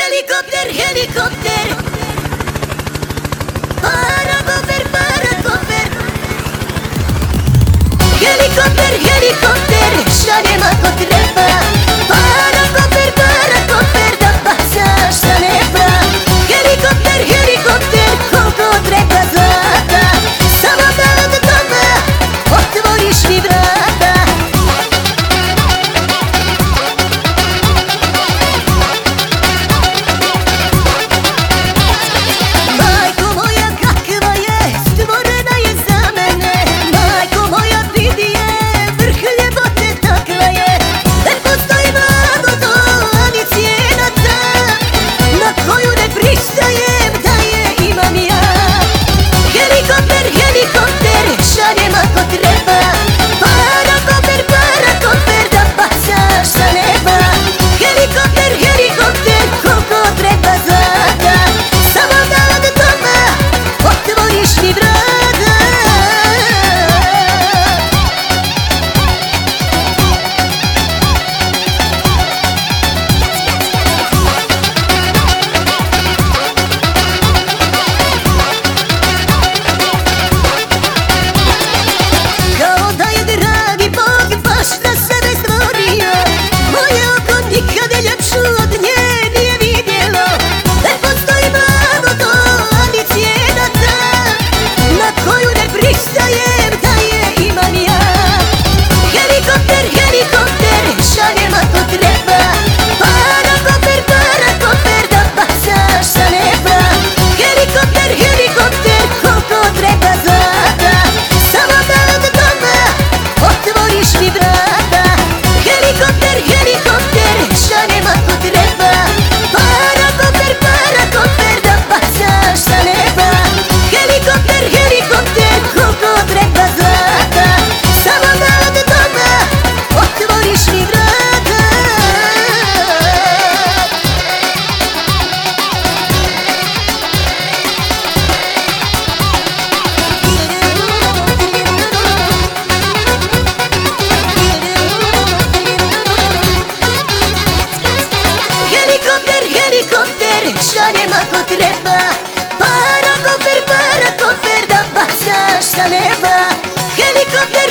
Helicópter, helicópter. Para comer, para comer. Helicópter, helicópter. Şalema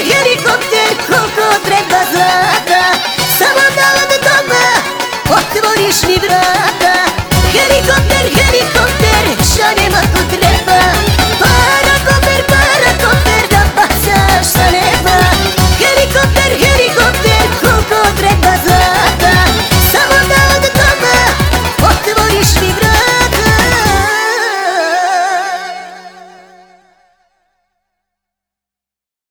helikopter koliko treba zlata. Samo da od doma otvoriš mi vrata. Helikopter, helikopter, šaljemo ako treba?